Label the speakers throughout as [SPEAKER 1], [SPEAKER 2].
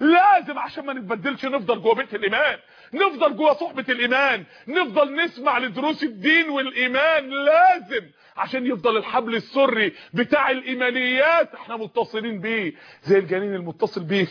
[SPEAKER 1] لازم عشان ما نتبدلش نفضل جوه بيت الإيمان. نفضل جوه صحبة الإيمان. نفضل نسمع لدروس الدين والإيمان. لازم عشان يفضل الحبل السري بتاع الإيمانيات إحنا متصلين بيه. زي الجنين المتصل بيه.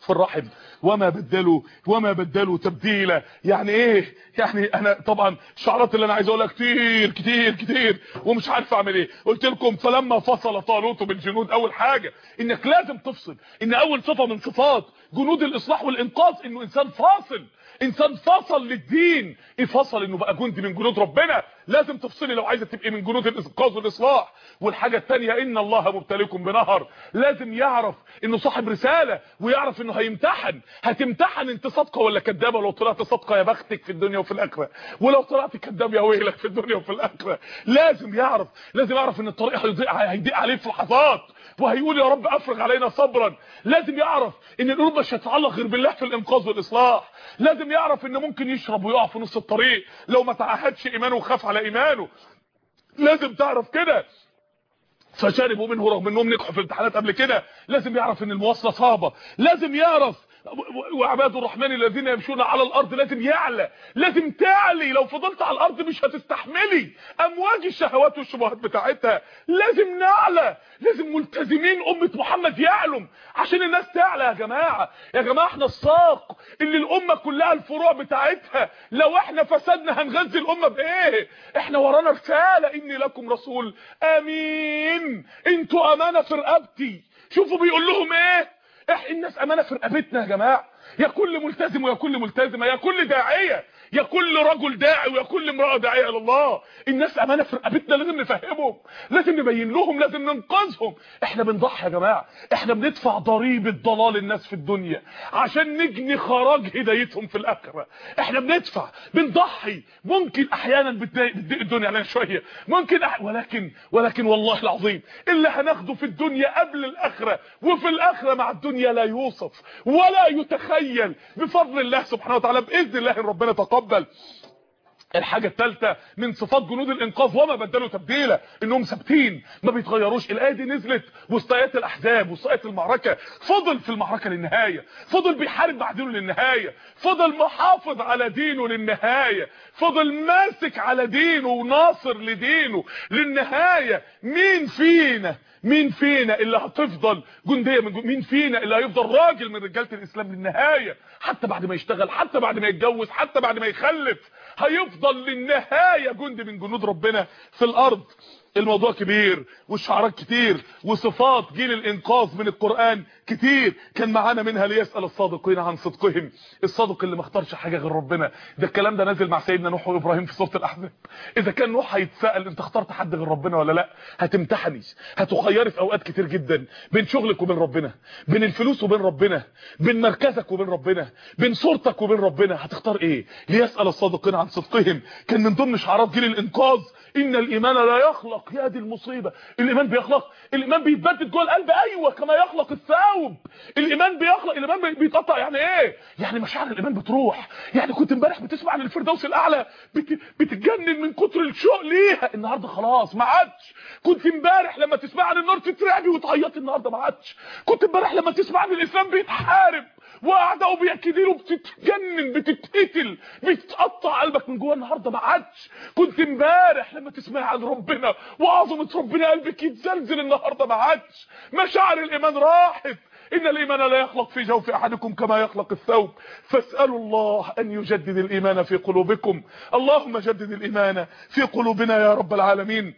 [SPEAKER 1] في الرحم. وما بدلوا وما بدلوا تبديلا. يعني إيه؟ يعني أنا طبعا الشعارات اللي أنا عايز أقولها كتير كتير كتير ومش عارف أعمل إيه. قلت لكم فلما فصل طالوت بالجنود أول حاجة إنك لازم تفصل إن أول صفة من صفات جنود الإصلاح والإنقاذ إنه إنسان فاصل. انسان فصل للدين. إيه فصل؟ انه بقى جندي من جنود ربنا. لازم تفصلي لو عايزة تبقي من جنود الانقاذ والإصلاح. والحاجة الثانية إن الله مبتليكم بنهر. لازم يعرف إنه صاحب رسالة ويعرف إنه هيمتحن. هتمتحن أنت صادقة ولا كدابة؟ لو طلعت صادقة يا بختك في الدنيا وفي الآخرة. ولو طلعت كداب يا ويلك في الدنيا وفي الآخرة. لازم يعرف. لازم يعرف إن الطريق هيضيق هيضيق عليه في لحظات. وهيقول يا رب أفرغ علينا صبرا. لازم يعرف إن القلوب مش هتتعلق غير بالله في الإنقاذ والإصلاح. لازم يعرف إن ممكن يشرب ويقع في نص الطريق لو ما تعهدش إيمانه وخاف على إيمانه. لازم تعرف كده. فشربوا منه رغم إنهم نجحوا في الامتحانات قبل كده. لازم يعرف إن المواصلة صعبة. لازم يعرف وعباد الرحمن الذين يمشون على الأرض لازم يعلى لازم تعلي. لو فضلت على الأرض مش هتستحملي. أمواج الشهوات والشبهات بتاعتها لازم نعلى. لازم ملتزمين أمة محمد يعلم عشان الناس تعلى. يا جماعة يا جماعة إحنا الساق اللي الأمة كلها الفروع بتاعتها. لو إحنا فسدنا هنغذي الأمة بإيه؟ إحنا ورانا رسالة. إني لكم رسول. آمين. إنتوا أمانة في رقبتي شوفوا بيقول لهم إيه؟ الناس أمانة في رقبتنا يا جماعة. يا كل ملتزم ويا كل ملتزمة يا كل داعية يا كل رجل داعي ويا كل امرأة داعية إلى الله. الناس أمانة في رقبتنا لازم نفهمهم لازم نبين لهم لازم ننقذهم. إحنا بنضحي يا جماعة إحنا بندفع ضريبه ضلال الناس في الدنيا عشان نجني خراج هدايتهم في الآخرة. إحنا بندفع بنضحي. ممكن أحيانا بتضايق الدنيا علينا شوية. ممكن أح... ولكن ولكن والله العظيم اللي هناخده في الدنيا قبل الآخرة وفي الآخرة مع الدنيا لا يوصف ولا يتخيل. بفضل الله سبحانه وتعالى بإذن الله ربنا تقبل الحاجة الثالثة من صفات جنود الإنقاذ وما بدلوا تبديلا إنهم ثابتين ما بيتغيروش. الآية دي نزلت وسط الأحزاب وسط المعركة. فضل في المعركة للنهاية. فضل بيحارب مع دينه للنهاية. فضل محافظ على دينه للنهاية. فضل ماسك على دينه وناصر لدينه. للنهاية مين فينا مين فينا اللي هتفضل جندية من جن... مين فينا اللي هيفضل راجل من رجالة الإسلام للنهاية؟ حتى بعد ما يشتغل حتى بعد ما يتجوز حتى بعد ما يخلف هيفضل للنهاية جندي من جنود ربنا في الأرض. الموضوع كبير والشعارات كتير وصفات جيل الإنقاذ من القرآن كتير. كان معانا منها ليسأل الصادقين عن صدقهم. الصادق اللي ما اختارش حاجة غير ربنا. ده الكلام ده نازل مع سيدنا نوح وإبراهيم في سورة الأحزاب. إذا كان نوح هيتسأل أنت اخترت حد غير ربنا ولا لأ؟ هتمتحني هتخيري في أوقات كتير جدا. بين شغلك وبين ربنا بين الفلوس وبين ربنا بين مركزك وبين ربنا بين صورتك وبين ربنا هتختار إيه؟ ليسأل الصادقين عن صدقهم. كان من ضمن شعارات جيل الإنقاذ إن الإيمان لا يخلق. يا دي المصيبة. الإيمان بيخلق الإيمان بيتبدد جوه القلب أيوه كما يخلق الثوب. الإيمان بيخلق الإيمان بيتقطع يعني إيه؟ يعني مشاعر الإيمان بتروح. يعني كنت امبارح بتسمع عن الفردوس الأعلى بت... بتتجنن من كتر الشوق ليها. النهارده خلاص ما عادش. كنت امبارح لما تسمع عن النار تترعبي وتعيطي النهارده ما عادش. كنت امبارح لما تسمع عن الإسلام بيتحارب. واعدائه بيكيدوا بتتجنن بتتقتل بتقطع قلبك من جوه النهارده. ما عادش كنت امبارح لما تسمع عن ربنا وعظمة ربنا قلبك يتزلزل النهارده. ما عادش مشاعر الإيمان راحت. إن الإيمان لا يخلق في جوف أحدكم كما يخلق الثوب. فاسألوا الله أن يجدد الإيمان في قلوبكم. اللهم جدد الإيمان في قلوبنا يا رب العالمين.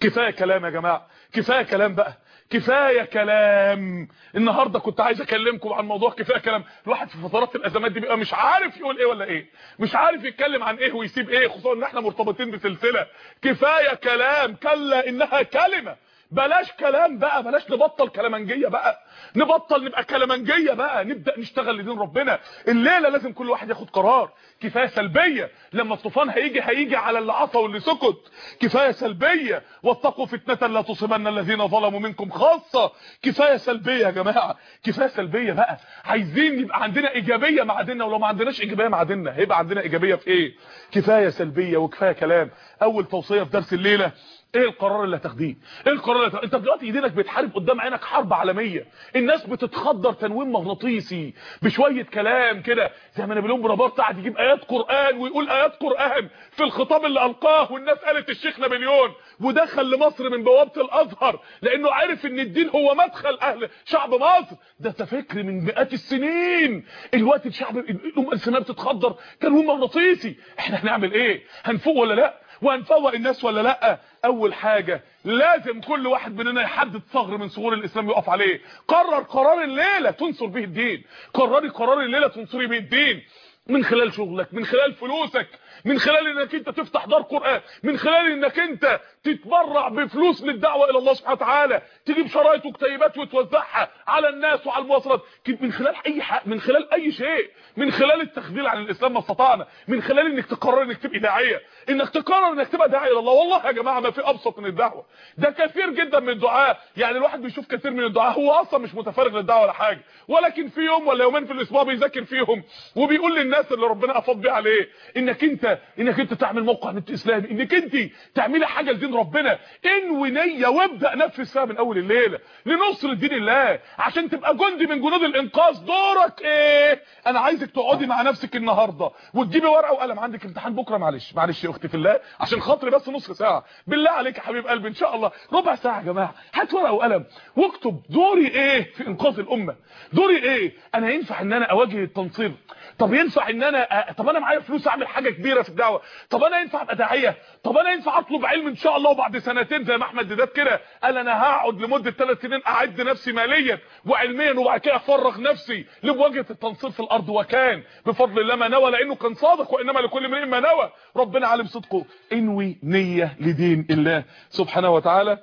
[SPEAKER 1] كفاية كلام يا جماعة. كفاية كلام بقى. كفاية كلام. النهارده كنت عايز أكلمكم عن موضوع كفاية كلام. الواحد في فترات الأزمات دي بيبقى مش عارف يقول إيه ولا إيه. مش عارف يتكلم عن إيه ويسيب إيه خصوصا إن إحنا مرتبطين بسلسلة. كفاية كلام. كلا إنها كلمة. بلاش كلام بقى بلاش نبطل كلامنجيه بقى. نبطل نبقى كلامنجيه بقى نبدأ نشتغل لدين ربنا. الليلة لازم كل واحد ياخد قرار. كفاية سلبية لما الطوفان هيجي هيجي على اللي عصى واللي سكت. كفاية سلبية واتقوا فتنة لا تصيبن الذين ظلموا منكم خاصة. كفاية سلبية يا جماعة. كفاية سلبية بقى. عايزين يبقى عندنا إيجابية مع ديننا ولو ما عندناش إيجابية مع ديننا هيبقى عندنا إيجابية في إيه؟ كفاية سلبية وكفاية كلام. أول توصية في درس الليلة إيه القرار اللي هتاخديه؟ إيه القرار هتاخديه؟ انت دلوقتي ايدينك بتحارب قدام عينك حرب عالمية. الناس بتتخدر تنويم مغناطيسي بشوية كلام كده. زي ما نابليون بونابرت قاعد يجيب آيات قرآن ويقول آيات قرآن في الخطاب اللي ألقاه والناس قالت الشيخ نابليون. ودخل لمصر من بوابة الأزهر لأنه عارف إن الدين هو مدخل أهل شعب مصر. ده فكر من مئات السنين. الوقت الشعب الامه الاسلاميه بتتخدر تنويم مغناطيسي. إحنا هنعمل إيه؟ هنفوق ولا لأ؟ وهنفوق الناس ولا لا؟ أول حاجة لازم كل واحد مننا يحدد ثغر من ثغور الإسلام يقف عليه. قرر قرار الليلة تنصر به الدين. قرري قرار الليلة تنصري به الدين. من خلال شغلك من خلال فلوسك من خلال إنك أنت تفتح دار قرآن من خلال إنك أنت تتبرع بفلوس للدعوة إلى الله سبحانه وتعالى تجيب شرايط وكتيبات وتوزعها على الناس وعلى المواصلات. من خلال أي حق من خلال أي شيء. من خلال التخذيل عن الإسلام ما استطعنا. من خلال إنك تقرر إنك تبقى داعية. إنك تقرر إنك تبقى داعيه إلى الله. والله يا جماعة ما في أبسط من الدعوة. ده كثير جدا من الدعاء. يعني الواحد بيشوف كثير من الدعاء. هو أصلا مش متفرغ للدعوة ولا حاجة. ولكن في يوم ولا يومين في الأسبوع بيذاكر فيهم وبيقول للناس اللي ربنا أفاض بيه عليه. إنك أنت إنك أنت تعمل موقع نت إسلامي. إنك أنت تعملي حاجة لدين ربنا. انوي نيه وابدأ نفذ فيها من أول الليلة لنصر دين الله. عشان تبقى جندي من جنود الإنقاذ. دورك إيه؟ أنا عايزك تقعدي مع نفسك النهارده. وتجيبي ورقة وقلم عندك امتحان بكرة. معلش معلش يا أختي في الله. عشان خاطري بس نص ساعة. بالله عليك يا حبيب قلبي إن شاء الله. ربع ساعة يا جماعة. هات ورقة وقلم. واكتب دوري إيه في إنقاذ الأمة. دوري إيه؟ أنا ينفع إن أنا أواجه التنصير. طب ينفع إن أنا طب أنا معايا فلوس أعمل حاجة كبيرة في الدعوة. طب أنا ينفع أبقى داعية؟ طب أنا ينفع أطلب علم إن شاء الله وبعد سنتين زي ما أحمد ديدات كده؟ قال أنا هقعد لمدة ثلاث سنين أعد نفسي ماليا وعلميا وبعد كده أفرغ نفسي لمواجهة التنصير في الأرض. وكان بفضل الله ما نوى لأنه كان صادق وإنما لكل امرئ ما نوى. ربنا عالم صدقه. إنوي نية لدين الله سبحانه وتعالى.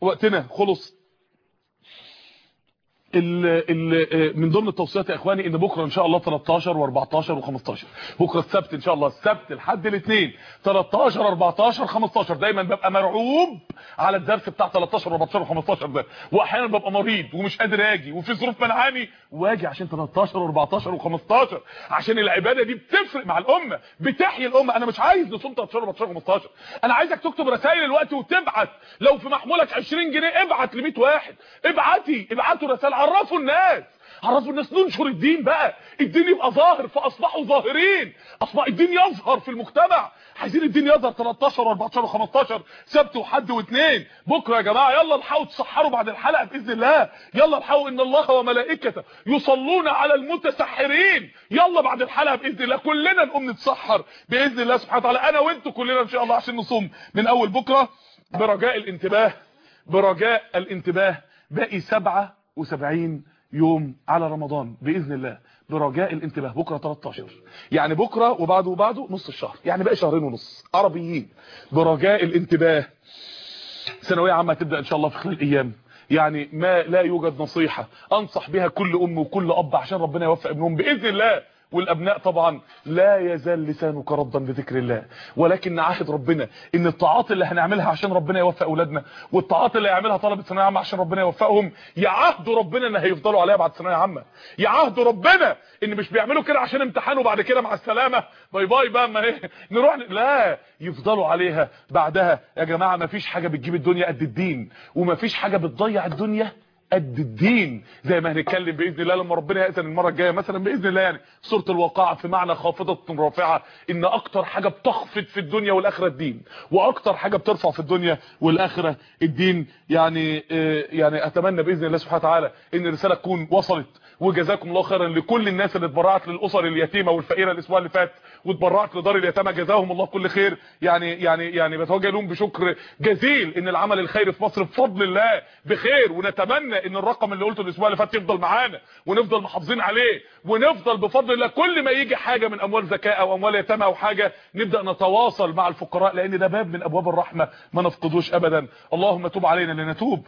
[SPEAKER 1] وقتنا خلص. ال ال من ضمن التوصيات يا إخواني إن بكرة إن شاء الله 13 و14 و15 بكرة السبت إن شاء الله السبت لحد الاثنين. 13 14 15 دايما ببقى مرعوب على الدرس بتاع 13 و14 و15 ده. واحيانا ببقى مريض ومش قادر آجي وفي ظروف منعاني واجي عشان 13 و14 و15 عشان العبادة دي بتفرق مع الأمة بتحيي الأمة. أنا مش عايز نصوم 13 و14 و15 أنا عايزك تكتب رسائل الوقت وتبعت. لو في محمولك 20 جنيه ابعت ل 100 واحد. ابعتي ابعتوا رسائل عرفوا الناس. عرفوا الناس. ننشر الدين بقى. الدين يبقى ظاهر فأصبحوا ظاهرين. أصبح الدين يظهر في المجتمع. عايزين الدين يظهر 13 و14 و15 سبت وحد واثنين بكرة يا جماعة. يلا الحقوا تسحروا بعد الحلقة بإذن الله. يلا الحقوا إن الله وملائكته يصلون على المتسحرين. يلا بعد الحلقة بإذن الله. كلنا نقوم نتسحر بإذن الله سبحانه وتعالى. أنا وأنتوا كلنا إن شاء الله عشان نصوم من أول بكرة. برجاء الانتباه. برجاء الانتباه. باقي 77 يوم على رمضان بإذن الله برجاء الانتباه. بكرة 13 يعني بكرة وبعده وبعده نص الشهر. يعني باقي شهرين ونص. عربيين. برجاء الانتباه. ثانوية عامة هتبدا إن شاء الله في خلال أيام يعني ما لا يوجد نصيحة. أنصح بها كل أم وكل أب عشان ربنا يوفق ابنهم بإذن الله. والأبناء طبعا لا يزال لسانك ردا بذكر الله. ولكن نعهد ربنا إن الطاعات اللي هنعملها عشان ربنا يوفق أولادنا والطاعات اللي هيعملها طلبة ثانوية عامة عشان ربنا يوفقهم يعهدوا ربنا إن هيفضلوا عليها بعد ثانوية عامة. يعهدوا ربنا إن مش بيعملوا كده عشان امتحان وبعد كده مع السلامة. باي باي بقى ما إيه نروح لا يفضلوا عليها بعدها. يا جماعة ما فيش حاجة بتجيب الدنيا قد الدين وما فيش حاجة بتضيع الدنيا قد الدين زي ما هنتكلم بإذن الله لما ربنا يأذن المرة الجاية مثلا بإذن الله يعني. سورة الواقعه في معنى خافضة رافعة. إن أكتر حاجة بتخفض في الدنيا والآخرة الدين. وأكتر حاجة بترفع في الدنيا والآخرة الدين. يعني يعني أتمنى بإذن الله سبحانه وتعالى إن الرسالة تكون وصلت. وجزاكم الله خيرا لكل الناس اللي اتبرعت للأسر اليتيمة والفقيرة الأسبوع اللي فات. واتبرعت لدار اليتامى. جزاهم الله كل خير. يعني يعني يعني بتوجه لهم بشكر جزيل إن العمل الخيري في مصر بفضل الله بخير. ونتمنى إن الرقم اللي قلته الأسبوع اللي فات يفضل معانا ونفضل محافظين عليه ونفضل بفضل الله. كل ما يجي حاجة من أموال زكاة أو أموال يتامى أو حاجة نبدأ نتواصل مع الفقراء لأن ده باب من أبواب الرحمة. ما نفقدوش ابدا. اللهم تب علينا لنتوب.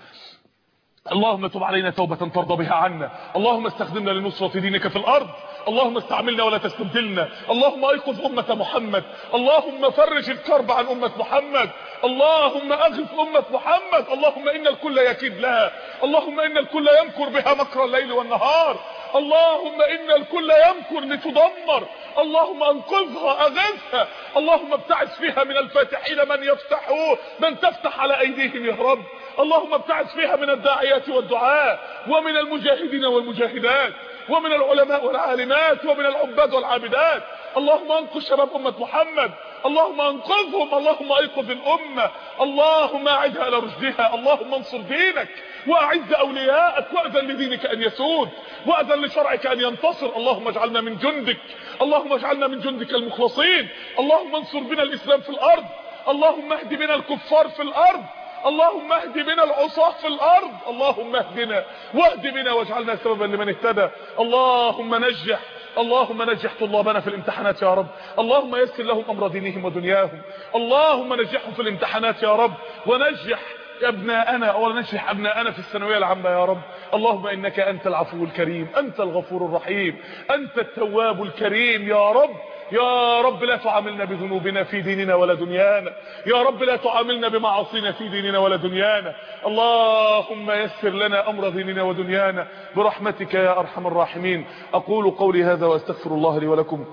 [SPEAKER 1] اللهم تب علينا توبة ترضى بها عنا. اللهم استخدمنا لنصرة دينك في الأرض. اللهم استعملنا ولا تستبدلنا. اللهم أيقظ أمة محمد. اللهم فرج الكرب عن أمة محمد. اللهم اغث أمة محمد. اللهم إن الكل يكيد لها. اللهم إن الكل يمكر بها مكر الليل والنهار. اللهم إن الكل يمكر لتدمر. اللهم أنقذها أغثها. اللهم ابتعث فيها من الفاتحين من يفتحوا. من تفتح على أيديهم يا رب. اللهم ابتعث فيها من الداعيات والدعاء. ومن المجاهدين والمجاهدات. ومن العلماء والعالمات ومن العباد والعابدات. اللهم انقذ شباب أمة محمد. اللهم انقذهم. اللهم ايقظ الأمة. اللهم اعدها إلى رشدها. اللهم انصر دينك. وأعز أولياءك. واذن لدينك أن يسود. واذن لشرعك أن ينتصر. اللهم اجعلنا من جندك. اللهم اجعلنا من جندك المخلصين. اللهم انصر بنا الإسلام في الأرض. اللهم اهد بنا الكفار في الأرض. اللهم اهد بنا العصاة في الأرض. اللهم اهدنا واهد بنا واجعلنا سببا لمن اهتدى. اللهم نجح. اللهم نجح طلابنا في الامتحانات يا رب. اللهم يسر لهم أمر دينهم ودنياهم. اللهم نجحهم في الامتحانات يا رب. ونجح ابناءنا ونجح ابناءنا في الثانوية العامة يا رب. اللهم إنك أنت العفو الكريم أنت الغفور الرحيم أنت التواب الكريم يا رب. يا رب لا تعاملنا بذنوبنا في ديننا ولا دنيانا. يا رب لا تعاملنا بمعاصينا في ديننا ولا دنيانا. اللهم يسر لنا أمر ديننا ودنيانا. برحمتك يا أرحم الراحمين. أقول قولي هذا وأستغفر الله لي ولكم.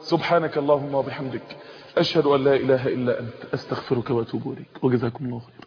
[SPEAKER 1] سبحانك اللهم وبحمدك. أشهد أن لا إله إلا أنت. أستغفرك وأتوب إليك. وجزاكم الله خيرا.